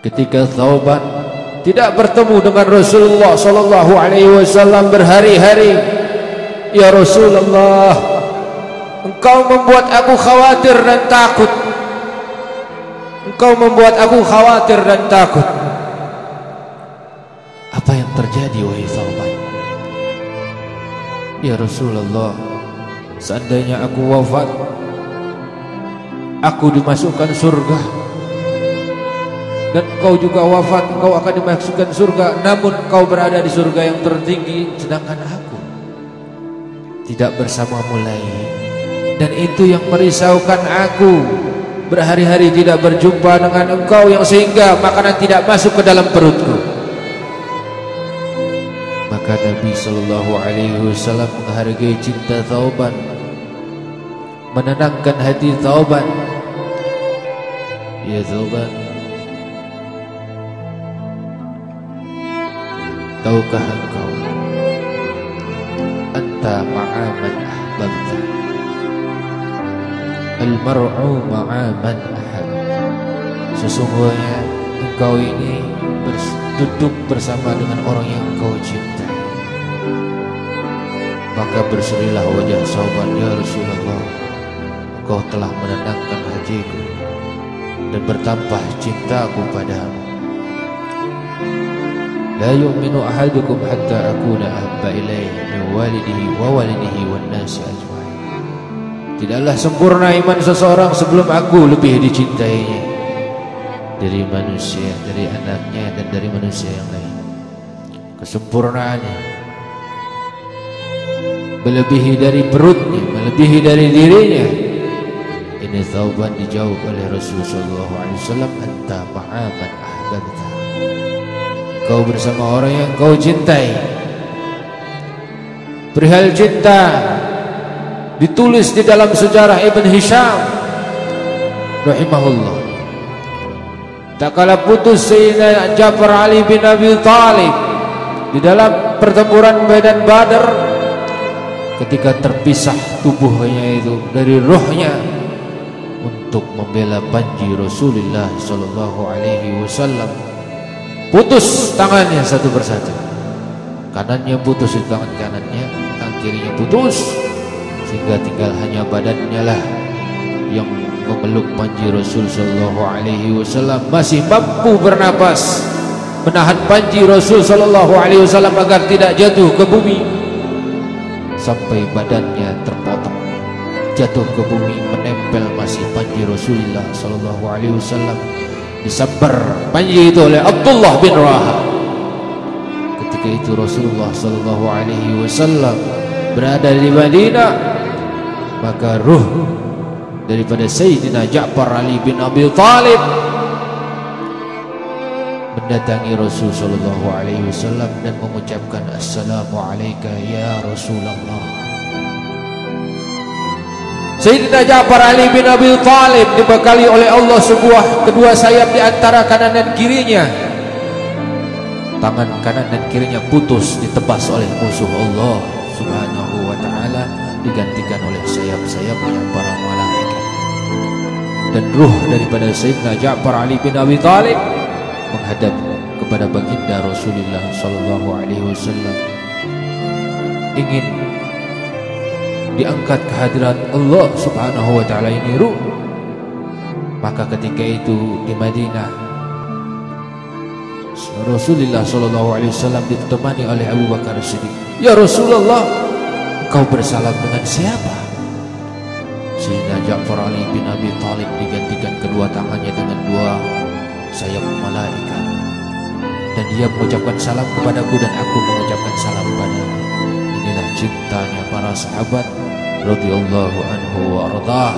ketika Thauban tidak bertemu dengan Rasulullah sallallahu alaihi wasallam berhari-hari ya Rasulullah engkau membuat aku khawatir dan takut. Engkau membuat aku khawatir dan takut. Apa yang terjadi wahai Thauban ya Rasulullah seandainya aku wafat aku dimasukkan surga dan kau juga wafat kau akan dimasukkan surga. Namun kau berada di surga yang tertinggi sedangkan aku tidak bersama mulai dan itu yang merisaukan aku. Berhari-hari tidak berjumpa dengan engkau yang sehingga makanan tidak masuk ke dalam perutku. Maka Nabi sallallahu alaihi wasallam menghargai cinta Thauban menenangkan hati Thauban ya Thauban Tahukah engkau Anta ma'aman ahbabta? Al-mar'u ma'aman ahab. Sesungguhnya engkau ini duduk bersama dengan orang yang engkau cintai Maka berserilah wajah sahabat ya Rasulullah Engkau telah menenangkan hatiku Dan bertambah cintaku padamu لا يؤمن أحدكم حتى أكون أحب إليه من والده ووالده والناس أجمعين Tidaklah sempurna iman seseorang sebelum aku lebih dicintainya dari manusia, dari anaknya dan dari manusia yang lain. Kesempurnaannya melebihi dari perutnya, melebihi dari dirinya. Ini tauban dijawab oleh Rasulullah SAW. Anta ma'aman ahbabta. Kau bersama orang yang kau cintai. Perihal cinta Ditulis di dalam sejarah Ibn Hisham. Rahimahullah. Tak kala putus Sayyidina Jafar Ali bin Abi Talib Di dalam pertempuran Medan Badar Ketika terpisah tubuhnya itu Dari rohnya Untuk membela panji Rasulullah Sallallahu Alaihi Wasallam putus tangannya satu persatu. Kanannya putus di tangan kanannya tangan kirinya putus sehingga tinggal hanya badannya lah yang memeluk panji Rasul sallallahu alaihi wasallam. Masih mampu bernapas menahan panji Rasul sallallahu alaihi wasallam agar tidak jatuh ke bumi. Sampai badannya terpotong jatuh ke bumi menempel masih panji Rasulullah sallallahu alaihi wasallam disabar panji itu oleh Abdullah bin Raha ketika itu Rasulullah sallallahu alaihi wasallam berada di Madinah maka ruh daripada Sayyidina Ja'far Ali bin Abi Talib mendatangi Rasul sallallahu alaihi wasallam dan mengucapkan assalamu alayka ya Rasulullah Sayyidina Ja'far Ali bin Abi Talib dibekali oleh Allah sebuah kedua sayap di antara kanan dan kirinya. Tangan kanan dan kirinya putus ditebas oleh musuh Allah Subhanahu wa taala digantikan oleh sayap-sayapnya para malaikat. Dan ruh daripada Sayyidina Ja'far Ali bin Abi Talib menghadap kepada baginda Rasulullah sallallahu alaihi wasallam ingin diangkat kehadiran Allah Subhanahu wa taala ini ruh maka ketika itu di Madinah Rasulullah sallallahu alaihi wasallam ditemani oleh Abu Bakar Siddiq. Ya Rasulullah kau bersalam dengan siapa? Sayyidina Ja'far Ali bin Abi Talib digantikan kedua tangannya dengan dua sayap malaikat. Dan dia mengucapkan salam kepadaku dan aku mengucapkan salam inilah cintanya para sahabat radhiyallahu anhu wa ardah.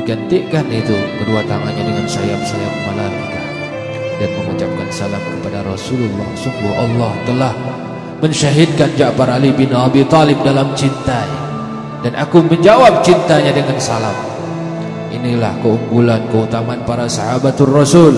Digantikan itu kedua tangannya dengan sayap-sayap malaikat dan mengucapkan salam kepada Rasulullah. Sungguh Allah telah mensyahidkan Ja'far Ali bin Abi Talib dalam cintai dan aku menjawab cintanya dengan salam. Inilah keunggulan keutamaan para sahabatul Rasul